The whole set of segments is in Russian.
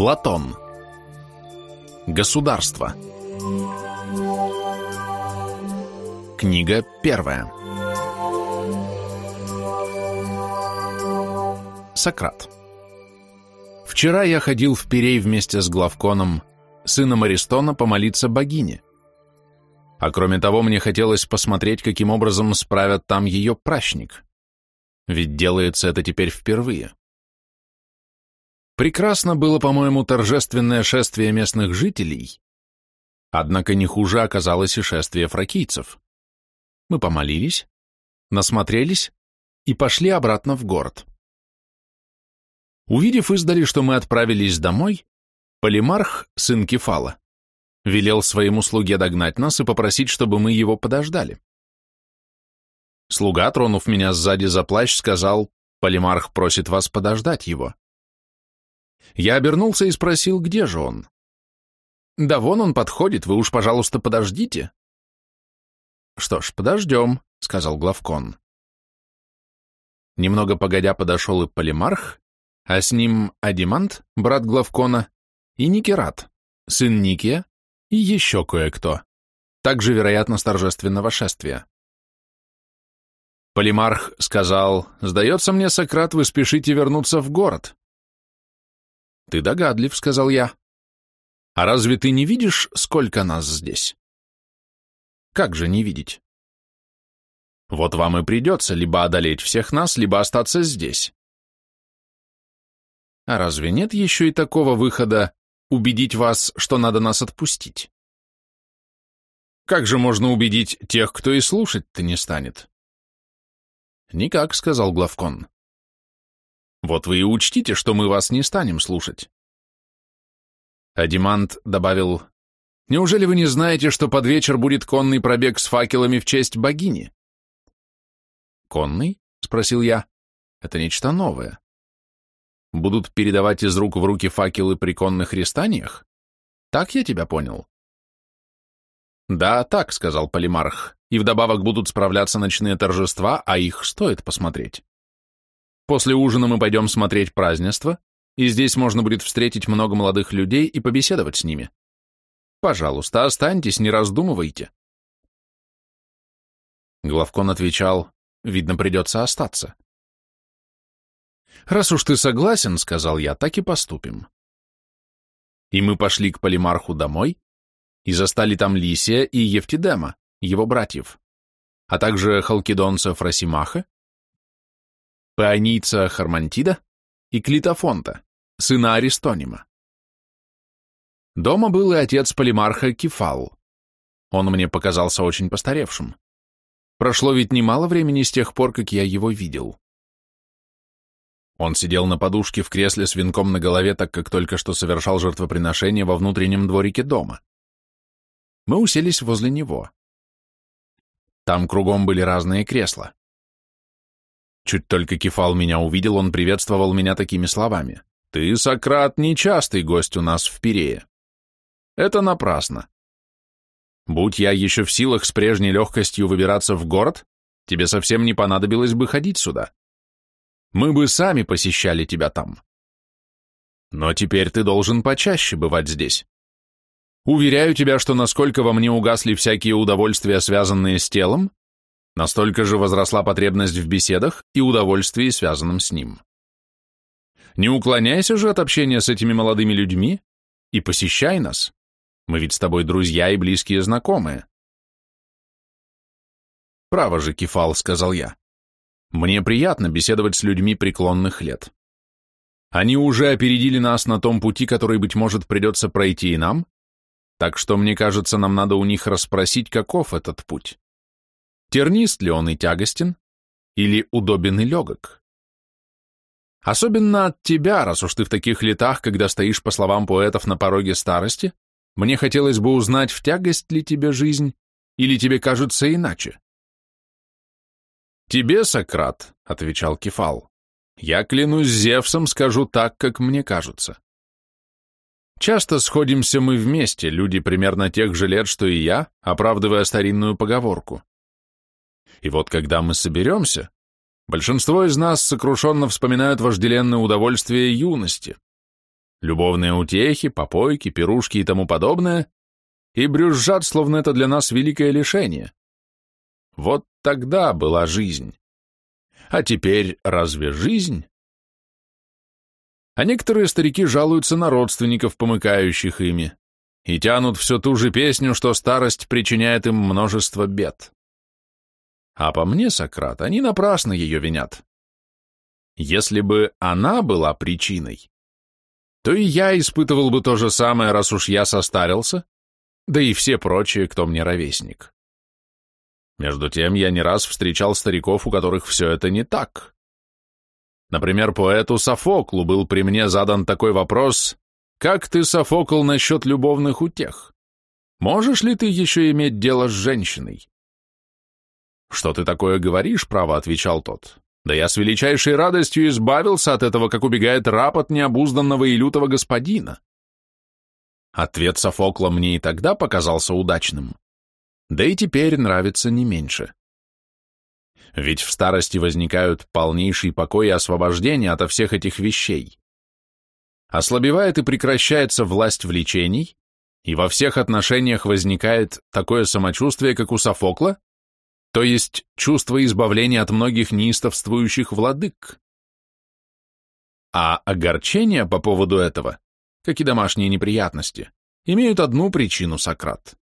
Платон. Государство. Книга первая. Сократ. Вчера я ходил в Пирей вместе с Главконом, сыном Аристона, помолиться богине. А кроме того, мне хотелось посмотреть, каким образом справят там ее прачник. Ведь делается это теперь впервые. Прекрасно было, по-моему, торжественное шествие местных жителей, однако не хуже оказалось и шествие фракийцев. Мы помолились, насмотрелись и пошли обратно в город. Увидев издали, что мы отправились домой, Полимарх, сын Кефала, велел своему слуге догнать нас и попросить, чтобы мы его подождали. Слуга, тронув меня сзади за плащ, сказал, Полимарх просит вас подождать его. Я обернулся и спросил, где же он. «Да вон он подходит, вы уж, пожалуйста, подождите». «Что ж, подождем», — сказал Главкон. Немного погодя подошел и Полимарх, а с ним Адимант, брат Главкона, и Никерат, сын Никия, и еще кое-кто, также, вероятно, с торжественного шествия. Полимарх сказал, «Сдается мне, Сократ, вы спешите вернуться в город. «Ты догадлив», — сказал я. «А разве ты не видишь, сколько нас здесь?» «Как же не видеть?» «Вот вам и придется либо одолеть всех нас, либо остаться здесь». «А разве нет еще и такого выхода убедить вас, что надо нас отпустить?» «Как же можно убедить тех, кто и слушать-то не станет?» «Никак», — сказал Главкон. Вот вы и учтите, что мы вас не станем слушать. Адимант добавил, «Неужели вы не знаете, что под вечер будет конный пробег с факелами в честь богини?» «Конный?» — спросил я. «Это нечто новое. Будут передавать из рук в руки факелы при конных рестаниях? Так я тебя понял?» «Да, так», — сказал Полимарх, «и вдобавок будут справляться ночные торжества, а их стоит посмотреть». После ужина мы пойдем смотреть празднество, и здесь можно будет встретить много молодых людей и побеседовать с ними. Пожалуйста, останьтесь, не раздумывайте. Главкон отвечал, видно, придется остаться. «Раз уж ты согласен, — сказал я, — так и поступим». И мы пошли к Полимарху домой и застали там Лисия и Евтидема, его братьев, а также халкидонца Фросимаха Паонийца Хармантида и Клитофонта, сына Аристонима. Дома был и отец Полимарха Кефал. Он мне показался очень постаревшим. Прошло ведь немало времени с тех пор, как я его видел. Он сидел на подушке в кресле с венком на голове, так как только что совершал жертвоприношение во внутреннем дворике дома. Мы уселись возле него. Там кругом были разные кресла. Чуть только Кефал меня увидел, он приветствовал меня такими словами. «Ты, Сократ, нечастый гость у нас в Пирее». Это напрасно. Будь я еще в силах с прежней легкостью выбираться в город, тебе совсем не понадобилось бы ходить сюда. Мы бы сами посещали тебя там. Но теперь ты должен почаще бывать здесь. Уверяю тебя, что насколько во мне угасли всякие удовольствия, связанные с телом, Настолько же возросла потребность в беседах и удовольствии, связанном с ним. Не уклоняйся же от общения с этими молодыми людьми и посещай нас. Мы ведь с тобой друзья и близкие знакомые. Право же, Кефал, сказал я. Мне приятно беседовать с людьми преклонных лет. Они уже опередили нас на том пути, который, быть может, придется пройти и нам, так что, мне кажется, нам надо у них расспросить, каков этот путь тернист ли он и тягостен, или удобен и легок. Особенно от тебя, раз уж ты в таких летах, когда стоишь, по словам поэтов, на пороге старости, мне хотелось бы узнать, в тягость ли тебе жизнь, или тебе кажется иначе. «Тебе, Сократ», — отвечал Кефал, — «я клянусь Зевсом, скажу так, как мне кажется. Часто сходимся мы вместе, люди примерно тех же лет, что и я, оправдывая старинную поговорку. И вот когда мы соберемся, большинство из нас сокрушенно вспоминают вожделенное удовольствие юности. любовные утехи, попойки, пирушки и тому подобное, и брюзжат, словно это для нас великое лишение. Вот тогда была жизнь. А теперь разве жизнь? А некоторые старики жалуются на родственников, помыкающих ими, и тянут всю ту же песню, что старость причиняет им множество бед. А по мне, Сократ, они напрасно ее винят. Если бы она была причиной, то и я испытывал бы то же самое, раз уж я состарился, да и все прочие, кто мне ровесник. Между тем, я не раз встречал стариков, у которых все это не так. Например, поэту Софоклу был при мне задан такой вопрос, «Как ты, Софокл, насчет любовных утех? Можешь ли ты еще иметь дело с женщиной?» «Что ты такое говоришь?» — право отвечал тот. «Да я с величайшей радостью избавился от этого, как убегает раб от необузданного и лютого господина». Ответ Софокла мне и тогда показался удачным, да и теперь нравится не меньше. Ведь в старости возникают полнейший покой и освобождение ото всех этих вещей. Ослабевает и прекращается власть влечений, и во всех отношениях возникает такое самочувствие, как у Софокла, то есть чувство избавления от многих неистовствующих владык. А огорчение по поводу этого, как и домашние неприятности, имеют одну причину, Сократ.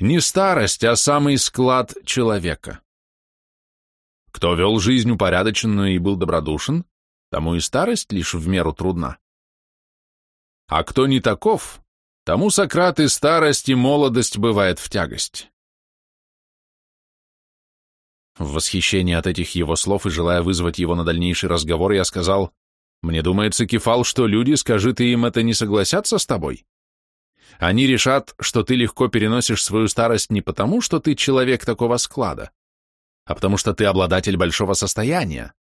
Не старость, а самый склад человека. Кто вел жизнь упорядоченную и был добродушен, тому и старость лишь в меру трудна. А кто не таков, тому Сократ и старость, и молодость бывает в тягость. В восхищении от этих его слов и желая вызвать его на дальнейший разговор, я сказал, «Мне думается, Кефал, что люди, скажи ты им это, не согласятся с тобой? Они решат, что ты легко переносишь свою старость не потому, что ты человек такого склада, а потому что ты обладатель большого состояния.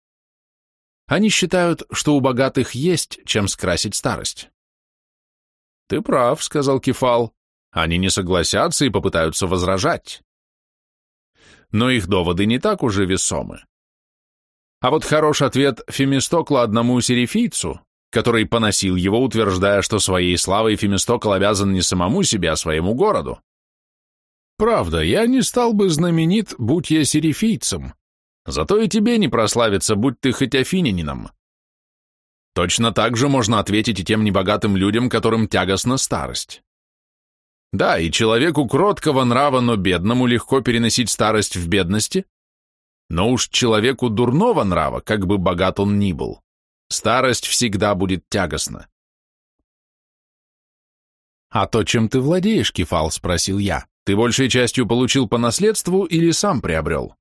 Они считают, что у богатых есть чем скрасить старость. Ты прав, сказал Кефал. Они не согласятся и попытаются возражать. Но их доводы не так уже весомы. А вот хорош ответ Фемистокла одному серифийцу, который поносил его, утверждая, что своей славой Фемистокл обязан не самому себе, а своему городу. Правда, я не стал бы знаменит, будь я серифийцем. Зато и тебе не прославиться, будь ты хоть афинянином. Точно так же можно ответить и тем небогатым людям, которым тягостна старость. Да, и человеку кроткого нрава, но бедному легко переносить старость в бедности, но уж человеку дурного нрава, как бы богат он ни был, Старость всегда будет тягостна. «А то, чем ты владеешь, Кефал?» — спросил я. «Ты большей частью получил по наследству или сам приобрел?»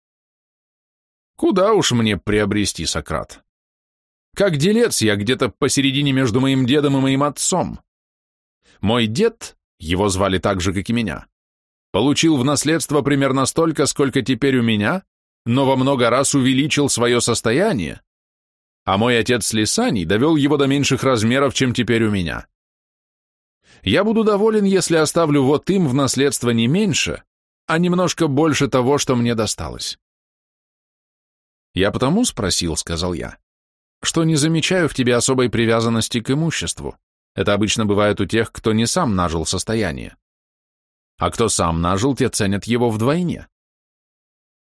«Куда уж мне приобрести, Сократ? Как делец я где-то посередине между моим дедом и моим отцом. Мой дед, его звали так же, как и меня, получил в наследство примерно столько, сколько теперь у меня, но во много раз увеличил свое состояние, а мой отец Лисаний довел его до меньших размеров, чем теперь у меня. Я буду доволен, если оставлю вот им в наследство не меньше, а немножко больше того, что мне досталось. Я потому спросил, сказал я, что не замечаю в тебе особой привязанности к имуществу. Это обычно бывает у тех, кто не сам нажил состояние. А кто сам нажил, те ценят его вдвойне.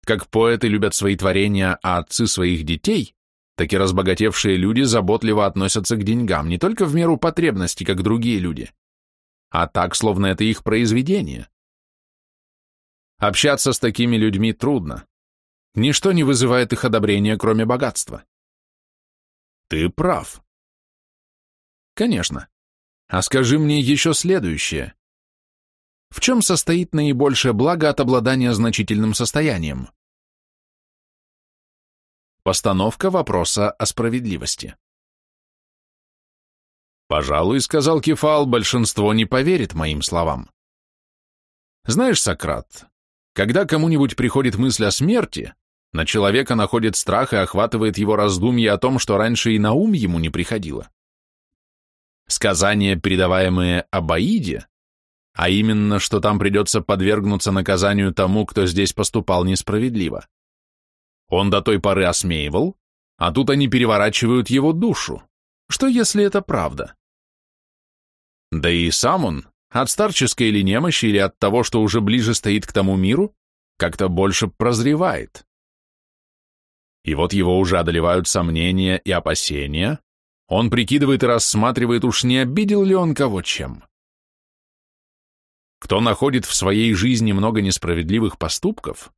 Как поэты любят свои творения, а отцы своих детей, так и разбогатевшие люди заботливо относятся к деньгам не только в меру потребности, как другие люди, а так, словно это их произведение. Общаться с такими людьми трудно. Ничто не вызывает их одобрения, кроме богатства. Ты прав. Конечно. А скажи мне еще следующее. В чем состоит наибольшее благо от обладания значительным состоянием? Постановка вопроса о справедливости. Пожалуй, сказал Кефал, большинство не поверит моим словам. Знаешь, Сократ, когда кому-нибудь приходит мысль о смерти, на человека находит страх и охватывает его раздумье о том, что раньше и на ум ему не приходило. Сказания, передаваемые об Аиде, а именно, что там придется подвергнуться наказанию тому, кто здесь поступал несправедливо, он до той поры осмеивал, а тут они переворачивают его душу. Что если это правда? Да и сам он, от старческой или немощи, или от того, что уже ближе стоит к тому миру, как-то больше прозревает. И вот его уже одолевают сомнения и опасения, он прикидывает и рассматривает, уж не обидел ли он кого чем. Кто находит в своей жизни много несправедливых поступков,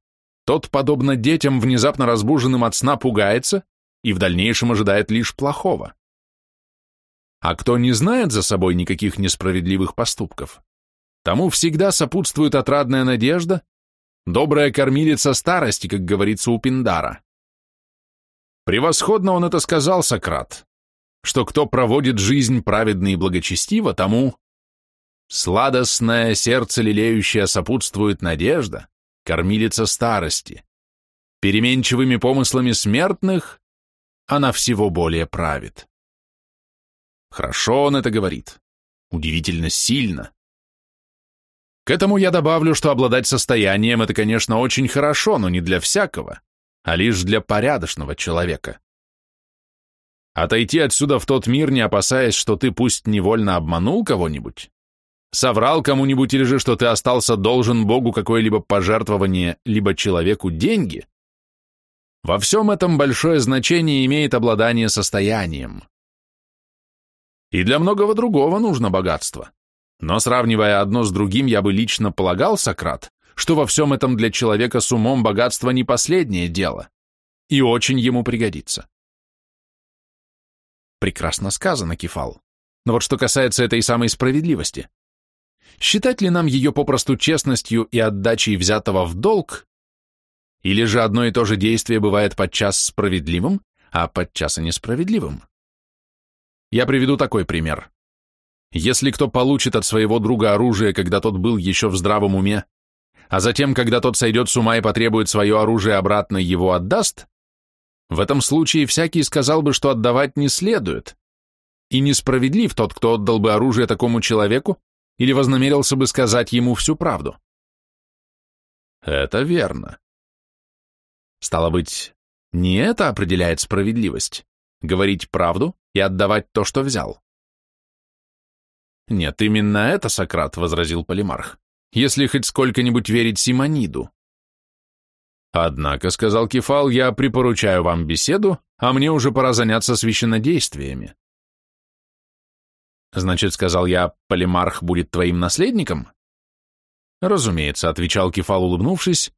тот, подобно детям, внезапно разбуженным от сна, пугается и в дальнейшем ожидает лишь плохого. А кто не знает за собой никаких несправедливых поступков, тому всегда сопутствует отрадная надежда, добрая кормилица старости, как говорится у Пиндара. Превосходно он это сказал, Сократ, что кто проводит жизнь праведно и благочестиво, тому сладостное сердце лелеющее сопутствует надежда, кормилица старости. Переменчивыми помыслами смертных она всего более правит. Хорошо он это говорит. Удивительно сильно. К этому я добавлю, что обладать состоянием – это, конечно, очень хорошо, но не для всякого, а лишь для порядочного человека. Отойти отсюда в тот мир, не опасаясь, что ты пусть невольно обманул кого-нибудь, соврал кому-нибудь или же, что ты остался должен Богу какое-либо пожертвование, либо человеку деньги, во всем этом большое значение имеет обладание состоянием. И для многого другого нужно богатство. Но сравнивая одно с другим, я бы лично полагал, Сократ, что во всем этом для человека с умом богатство не последнее дело, и очень ему пригодится. Прекрасно сказано, Кефал. Но вот что касается этой самой справедливости. Считать ли нам ее попросту честностью и отдачей взятого в долг, или же одно и то же действие бывает подчас справедливым, а подчас и несправедливым? Я приведу такой пример. Если кто получит от своего друга оружие, когда тот был еще в здравом уме, а затем, когда тот сойдет с ума и потребует свое оружие обратно, его отдаст, в этом случае всякий сказал бы, что отдавать не следует. И несправедлив тот, кто отдал бы оружие такому человеку или вознамерился бы сказать ему всю правду. Это верно. Стало быть, не это определяет справедливость, говорить правду и отдавать то, что взял. Нет, именно это, Сократ, возразил Полимарх, если хоть сколько-нибудь верить Симониду. Однако, сказал Кефал, я припоручаю вам беседу, а мне уже пора заняться священнодействиями. Значит, сказал я, Полимарх будет твоим наследником? Разумеется, отвечал Кефал, улыбнувшись,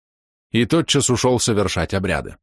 и тотчас ушел совершать обряды.